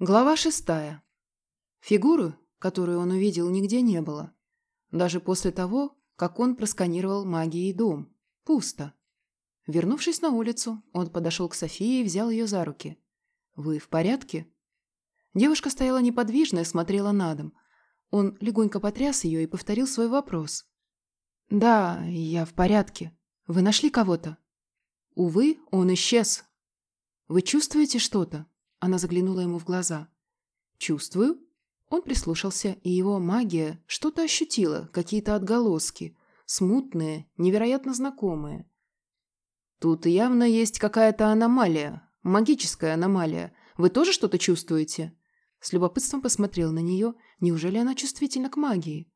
Глава шестая. Фигуры, которую он увидел, нигде не было. Даже после того, как он просканировал магией дом. Пусто. Вернувшись на улицу, он подошел к Софии и взял ее за руки. «Вы в порядке?» Девушка стояла неподвижно и смотрела на дом. Он легонько потряс ее и повторил свой вопрос. «Да, я в порядке. Вы нашли кого-то?» «Увы, он исчез. Вы чувствуете что-то?» Она заглянула ему в глаза. «Чувствую». Он прислушался, и его магия что-то ощутила, какие-то отголоски, смутные, невероятно знакомые. «Тут явно есть какая-то аномалия, магическая аномалия. Вы тоже что-то чувствуете?» С любопытством посмотрел на нее. Неужели она чувствительна к магии?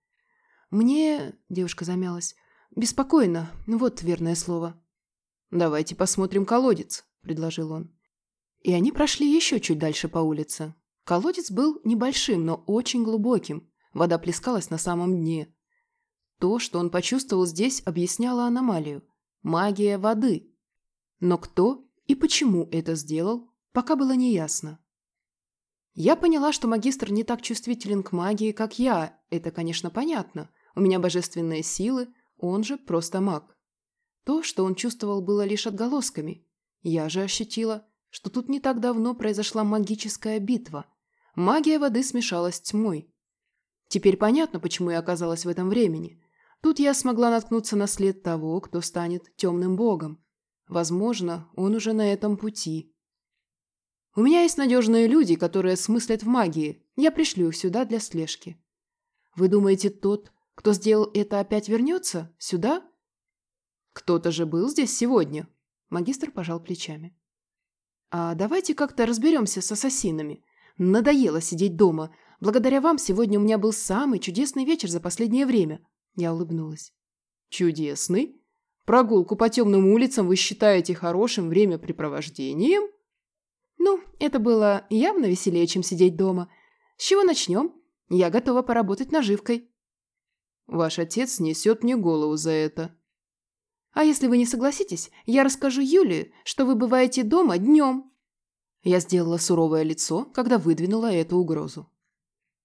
«Мне...» — девушка замялась. «Беспокойно. Вот верное слово». «Давайте посмотрим колодец», — предложил он. И они прошли еще чуть дальше по улице. Колодец был небольшим, но очень глубоким. Вода плескалась на самом дне. То, что он почувствовал здесь, объясняло аномалию. Магия воды. Но кто и почему это сделал, пока было неясно. Я поняла, что магистр не так чувствителен к магии, как я. Это, конечно, понятно. У меня божественные силы, он же просто маг. То, что он чувствовал, было лишь отголосками. Я же ощутила – что тут не так давно произошла магическая битва. Магия воды смешалась с тьмой. Теперь понятно, почему я оказалась в этом времени. Тут я смогла наткнуться на след того, кто станет темным богом. Возможно, он уже на этом пути. У меня есть надежные люди, которые смыслят в магии. Я пришлю их сюда для слежки. Вы думаете, тот, кто сделал это, опять вернется? Сюда? Кто-то же был здесь сегодня. Магистр пожал плечами. А давайте как-то разберемся с ассасинами. Надоело сидеть дома. Благодаря вам сегодня у меня был самый чудесный вечер за последнее время. Я улыбнулась. Чудесный? Прогулку по темным улицам вы считаете хорошим времяпрепровождением? Ну, это было явно веселее, чем сидеть дома. С чего начнем? Я готова поработать наживкой. Ваш отец несет мне голову за это. А если вы не согласитесь, я расскажу Юле, что вы бываете дома днем». Я сделала суровое лицо, когда выдвинула эту угрозу.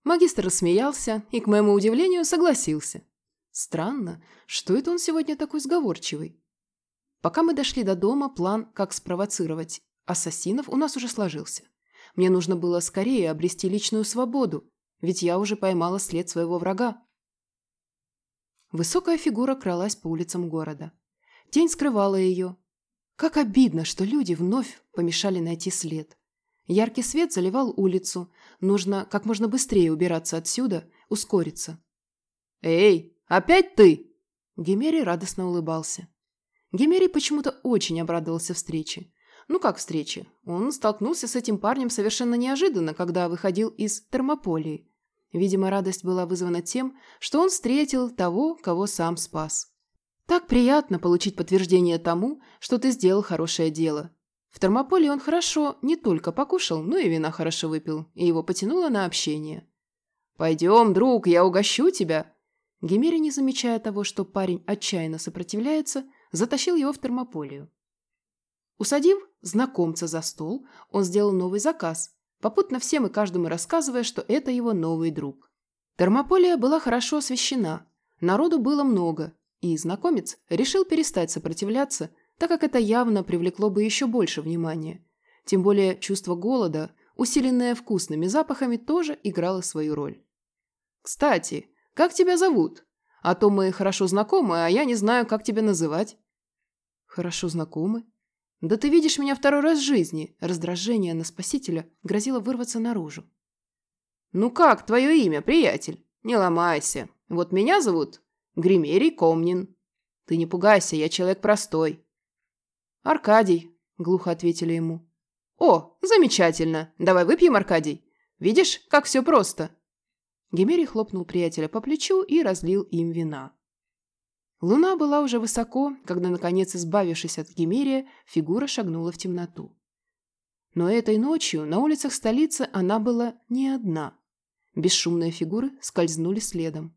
Магистр рассмеялся и, к моему удивлению, согласился. Странно, что это он сегодня такой сговорчивый? Пока мы дошли до дома, план, как спровоцировать ассасинов, у нас уже сложился. Мне нужно было скорее обрести личную свободу, ведь я уже поймала след своего врага. Высокая фигура кралась по улицам города. Тень скрывала ее. Как обидно, что люди вновь помешали найти след. Яркий свет заливал улицу. Нужно как можно быстрее убираться отсюда, ускориться. «Эй, опять ты?» Гемерий радостно улыбался. Гемерий почему-то очень обрадовался встрече. Ну как встрече? Он столкнулся с этим парнем совершенно неожиданно, когда выходил из термополии. Видимо, радость была вызвана тем, что он встретил того, кого сам спас. Так приятно получить подтверждение тому, что ты сделал хорошее дело. В термополе он хорошо не только покушал, но и вина хорошо выпил, и его потянуло на общение. «Пойдем, друг, я угощу тебя!» Гемери, не замечая того, что парень отчаянно сопротивляется, затащил его в термополию. Усадив знакомца за стол, он сделал новый заказ, попутно всем и каждому рассказывая, что это его новый друг. Термополия была хорошо освещена, народу было много, и знакомец решил перестать сопротивляться, так как это явно привлекло бы еще больше внимания. Тем более чувство голода, усиленное вкусными запахами, тоже играло свою роль. «Кстати, как тебя зовут? А то мы хорошо знакомы, а я не знаю, как тебя называть». «Хорошо знакомы?» «Да ты видишь меня второй раз в жизни!» Раздражение на спасителя грозило вырваться наружу. «Ну как твое имя, приятель? Не ломайся. Вот меня зовут Гримерий Комнин. Ты не пугайся, я человек простой. Аркадий, глухо ответили ему. О, замечательно. Давай выпьем, Аркадий. Видишь, как все просто. Гимерий хлопнул приятеля по плечу и разлил им вина. Луна была уже высоко, когда, наконец, избавившись от Гимерия, фигура шагнула в темноту. Но этой ночью на улицах столицы она была не одна. Бесшумные фигуры скользнули следом.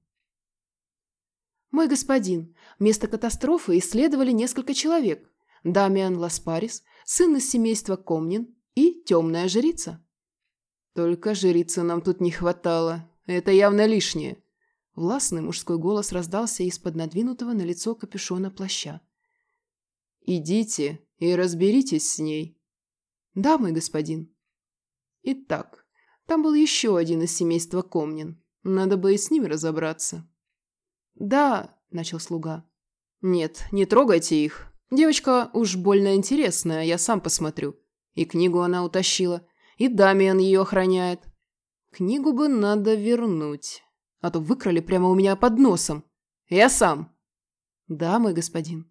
«Мой господин, место катастрофы исследовали несколько человек. Дамиан Ласпарис, сын из семейства Комнин и темная жрица». Только жрицы нам тут не хватало. Это явно лишнее. Властный мужской голос раздался из-под надвинутого на лицо капюшона плаща. «Идите и разберитесь с ней». «Да, мой господин». «Итак, там был еще один из семейства Комнин. Надо бы и с ним разобраться». «Да», — начал слуга. «Нет, не трогайте их. Девочка уж больно интересная, я сам посмотрю. И книгу она утащила, и Дамиан ее охраняет. Книгу бы надо вернуть, а то выкрали прямо у меня под носом. Я сам». «Да, мой господин».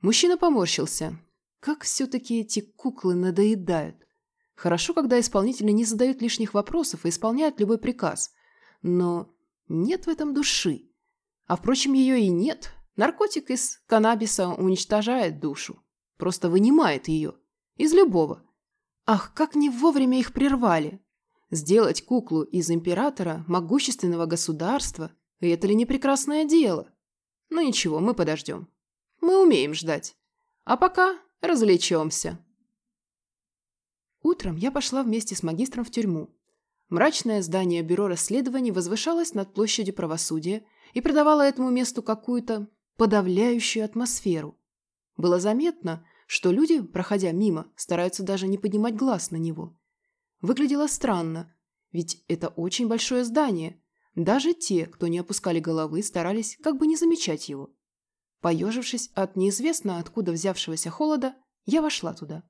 Мужчина поморщился. Как все-таки эти куклы надоедают. Хорошо, когда исполнители не задают лишних вопросов и исполняют любой приказ. Но нет в этом души. А впрочем, ее и нет. Наркотик из каннабиса уничтожает душу. Просто вынимает ее. Из любого. Ах, как не вовремя их прервали. Сделать куклу из императора могущественного государства – это ли не прекрасное дело? Ну ничего, мы подождем. Мы умеем ждать. А пока развлечемся. Утром я пошла вместе с магистром в тюрьму. Мрачное здание бюро расследований возвышалось над площадью правосудия и придавало этому месту какую-то подавляющую атмосферу. Было заметно, что люди, проходя мимо, стараются даже не поднимать глаз на него. Выглядело странно, ведь это очень большое здание. Даже те, кто не опускали головы, старались как бы не замечать его. Поежившись от неизвестно откуда взявшегося холода, я вошла туда.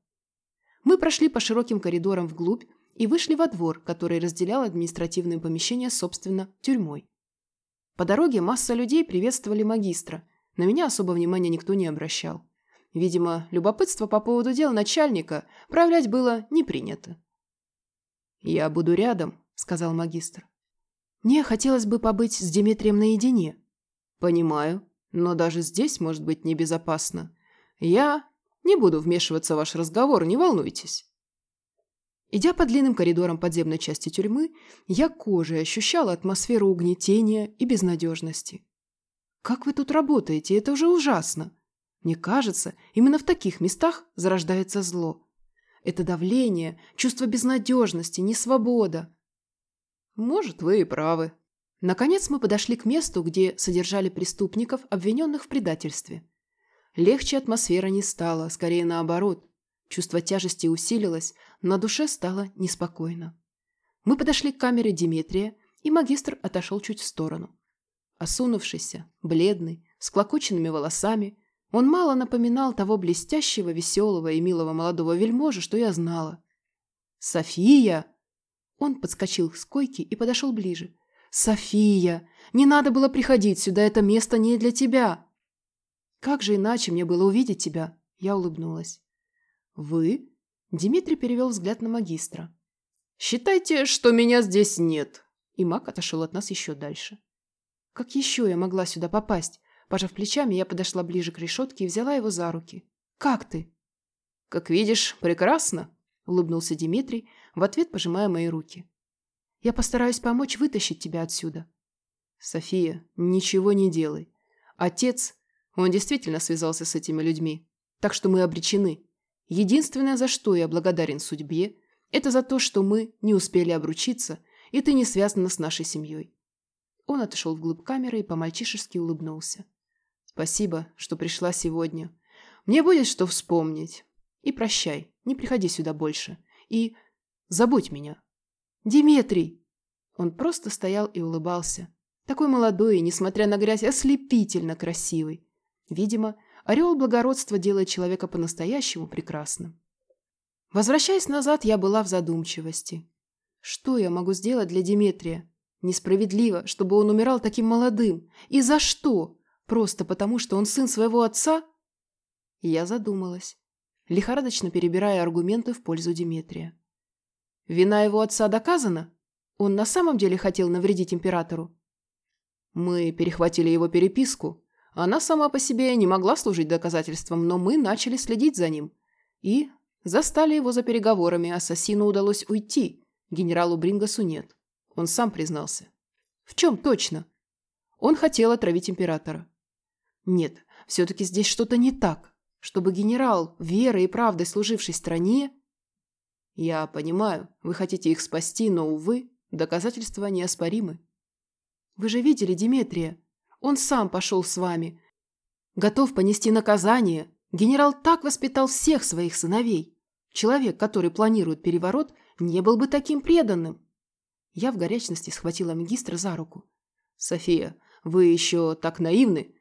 Мы прошли по широким коридорам вглубь и вышли во двор, который разделял административные помещения, собственно, тюрьмой. По дороге масса людей приветствовали магистра. На меня особо внимания никто не обращал. Видимо, любопытство по поводу дел начальника проявлять было не принято. «Я буду рядом», — сказал магистр. «Мне хотелось бы побыть с Дмитрием наедине». «Понимаю», но даже здесь может быть небезопасно. Я не буду вмешиваться в ваш разговор, не волнуйтесь. Идя по длинным коридорам подземной части тюрьмы, я кожей ощущала атмосферу угнетения и безнадежности. Как вы тут работаете? Это уже ужасно. Мне кажется, именно в таких местах зарождается зло. Это давление, чувство безнадежности, несвобода. Может, вы и правы, Наконец мы подошли к месту, где содержали преступников, обвиненных в предательстве. Легче атмосфера не стала, скорее наоборот. Чувство тяжести усилилось, на душе стало неспокойно. Мы подошли к камере Диметрия, и магистр отошел чуть в сторону. Осунувшийся, бледный, с клокоченными волосами, он мало напоминал того блестящего, веселого и милого молодого вельможа, что я знала. «София!» Он подскочил с койки и подошел ближе. «София, не надо было приходить сюда, это место не для тебя!» «Как же иначе мне было увидеть тебя?» Я улыбнулась. «Вы?» Дмитрий перевел взгляд на магистра. «Считайте, что меня здесь нет!» И маг отошел от нас еще дальше. «Как еще я могла сюда попасть?» Пожав плечами, я подошла ближе к решетке и взяла его за руки. «Как ты?» «Как видишь, прекрасно!» — улыбнулся Дмитрий, в ответ пожимая мои руки. Я постараюсь помочь вытащить тебя отсюда. София, ничего не делай. Отец, он действительно связался с этими людьми. Так что мы обречены. Единственное, за что я благодарен судьбе, это за то, что мы не успели обручиться, и ты не связана с нашей семьей. Он отошел вглубь камеры и по-мальчишески улыбнулся. Спасибо, что пришла сегодня. Мне будет что вспомнить. И прощай, не приходи сюда больше. И забудь меня. «Диметрий!» Он просто стоял и улыбался. Такой молодой и, несмотря на грязь, ослепительно красивый. Видимо, орел благородства делает человека по-настоящему прекрасным. Возвращаясь назад, я была в задумчивости. Что я могу сделать для Диметрия? Несправедливо, чтобы он умирал таким молодым. И за что? Просто потому, что он сын своего отца? Я задумалась, лихорадочно перебирая аргументы в пользу Диметрия. Вина его отца доказана? Он на самом деле хотел навредить императору? Мы перехватили его переписку. Она сама по себе не могла служить доказательством, но мы начали следить за ним. И застали его за переговорами. Ассасину удалось уйти. Генералу Брингасу нет. Он сам признался. В чем точно? Он хотел отравить императора. Нет, все-таки здесь что-то не так. Чтобы генерал, верой и правдой служивший стране, Я понимаю, вы хотите их спасти, но, увы, доказательства неоспоримы. Вы же видели Диметрия. Он сам пошел с вами. Готов понести наказание. Генерал так воспитал всех своих сыновей. Человек, который планирует переворот, не был бы таким преданным. Я в горячности схватила магистра за руку. «София, вы еще так наивны.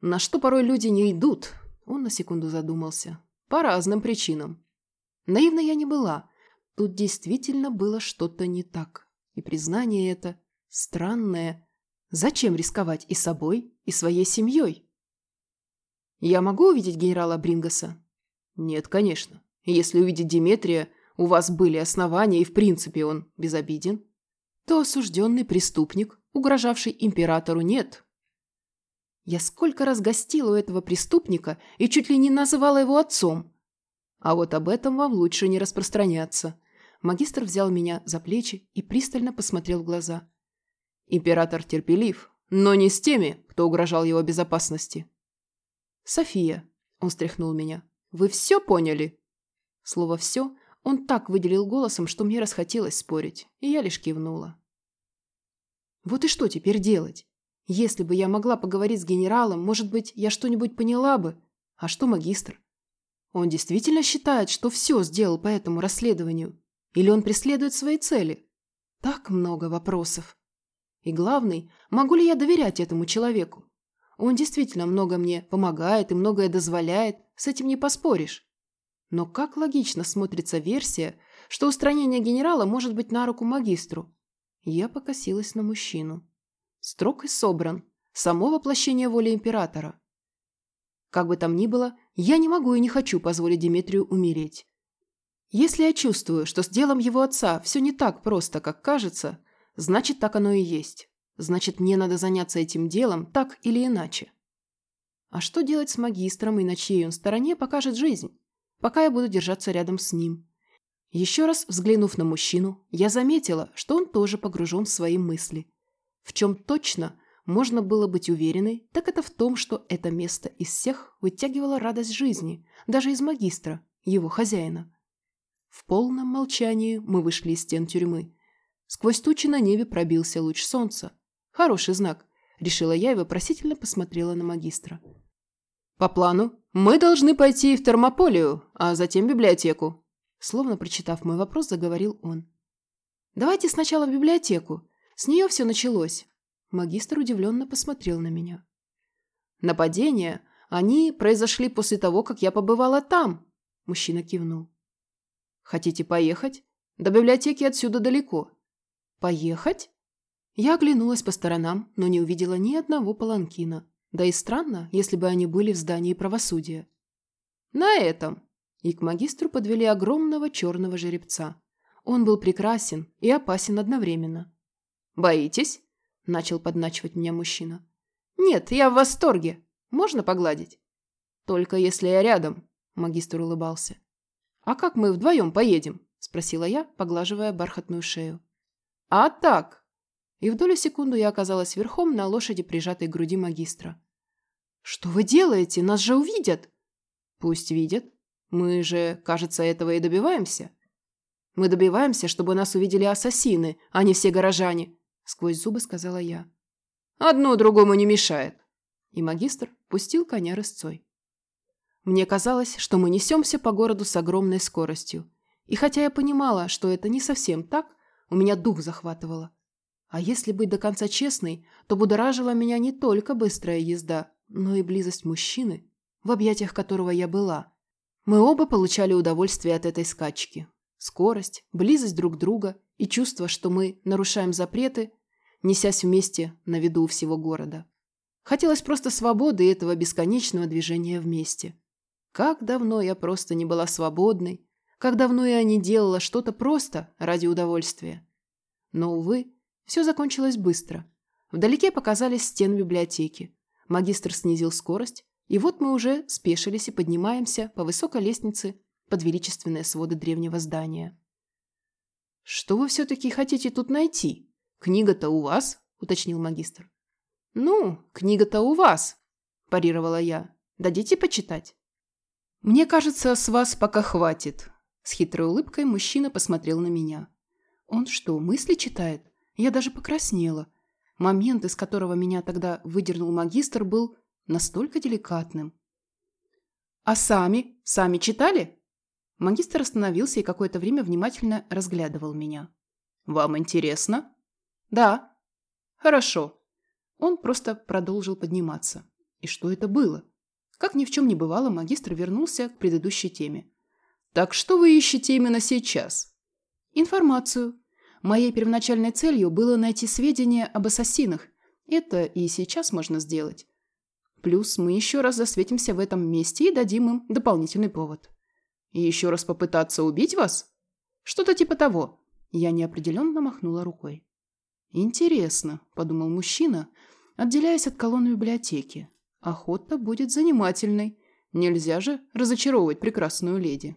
На что порой люди не идут?» Он на секунду задумался. «По разным причинам. Наивна я не была. Тут действительно было что-то не так. И признание это странное. Зачем рисковать и собой, и своей семьей? Я могу увидеть генерала Брингаса? Нет, конечно. Если увидеть Диметрия, у вас были основания, и в принципе он безобиден, то осужденный преступник, угрожавший императору, нет. Я сколько раз гостила у этого преступника и чуть ли не называла его отцом. А вот об этом вам лучше не распространяться. Магистр взял меня за плечи и пристально посмотрел в глаза. Император терпелив, но не с теми, кто угрожал его безопасности. «София», — он стряхнул меня, — «вы все поняли?» Слово «все» он так выделил голосом, что мне расхотелось спорить, и я лишь кивнула. Вот и что теперь делать? Если бы я могла поговорить с генералом, может быть, я что-нибудь поняла бы. А что магистр? Он действительно считает, что все сделал по этому расследованию? Или он преследует свои цели? Так много вопросов. И главный, могу ли я доверять этому человеку? Он действительно много мне помогает и многое дозволяет, с этим не поспоришь. Но как логично смотрится версия, что устранение генерала может быть на руку магистру? Я покосилась на мужчину. Строг и собран. Само воплощение воли императора. Как бы там ни было, я не могу и не хочу позволить Дмитрию умереть. Если я чувствую, что с делом его отца все не так просто, как кажется, значит, так оно и есть. Значит, мне надо заняться этим делом так или иначе. А что делать с магистром и на чьей он стороне, покажет жизнь, пока я буду держаться рядом с ним. Еще раз взглянув на мужчину, я заметила, что он тоже погружен в свои мысли. В чем точно можно было быть уверенной, так это в том, что это место из всех вытягивало радость жизни, даже из магистра, его хозяина. В полном молчании мы вышли из стен тюрьмы. Сквозь тучи на небе пробился луч солнца. Хороший знак, решила я и вопросительно посмотрела на магистра. По плану, мы должны пойти в термополию, а затем в библиотеку. Словно прочитав мой вопрос, заговорил он. Давайте сначала в библиотеку. С нее все началось. Магистр удивленно посмотрел на меня. Нападения, они произошли после того, как я побывала там. Мужчина кивнул. Хотите поехать? До библиотеки отсюда далеко. Поехать? Я оглянулась по сторонам, но не увидела ни одного паланкина. Да и странно, если бы они были в здании правосудия. На этом. И к магистру подвели огромного черного жеребца. Он был прекрасен и опасен одновременно. «Боитесь?» – начал подначивать меня мужчина. «Нет, я в восторге. Можно погладить?» «Только если я рядом», – магистр улыбался. «А как мы вдвоем поедем?» – спросила я, поглаживая бархатную шею. «А так!» И в долю секунду я оказалась верхом на лошади, прижатой к груди магистра. «Что вы делаете? Нас же увидят!» «Пусть видят. Мы же, кажется, этого и добиваемся. Мы добиваемся, чтобы нас увидели ассасины, а не все горожане», – сквозь зубы сказала я. «Одно другому не мешает». И магистр пустил коня рысцой. Мне казалось, что мы несемся по городу с огромной скоростью. И хотя я понимала, что это не совсем так, у меня дух захватывало. А если быть до конца честной, то будоражила меня не только быстрая езда, но и близость мужчины, в объятиях которого я была. Мы оба получали удовольствие от этой скачки. Скорость, близость друг друга и чувство, что мы нарушаем запреты, несясь вместе на виду всего города. Хотелось просто свободы этого бесконечного движения вместе. Как давно я просто не была свободной, как давно я не делала что-то просто ради удовольствия. Но, увы, все закончилось быстро. Вдалеке показались стены библиотеки. Магистр снизил скорость, и вот мы уже спешились и поднимаемся по высокой лестнице под величественные своды древнего здания. «Что вы все-таки хотите тут найти? Книга-то у вас?» – уточнил магистр. «Ну, книга-то у вас», – парировала я. «Дадите почитать?» «Мне кажется, с вас пока хватит». С хитрой улыбкой мужчина посмотрел на меня. Он что, мысли читает? Я даже покраснела. Момент, из которого меня тогда выдернул магистр, был настолько деликатным. «А сами? Сами читали?» Магистр остановился и какое-то время внимательно разглядывал меня. «Вам интересно?» «Да». «Хорошо». Он просто продолжил подниматься. И что это было? Как ни в чем не бывало, магистр вернулся к предыдущей теме. «Так что вы ищете именно сейчас?» «Информацию. Моей первоначальной целью было найти сведения об ассасинах. Это и сейчас можно сделать. Плюс мы еще раз засветимся в этом месте и дадим им дополнительный повод». «И еще раз попытаться убить вас?» «Что-то типа того». Я неопределенно махнула рукой. «Интересно», – подумал мужчина, отделяясь от колонны библиотеки. Охота будет занимательной. Нельзя же разочаровывать прекрасную леди.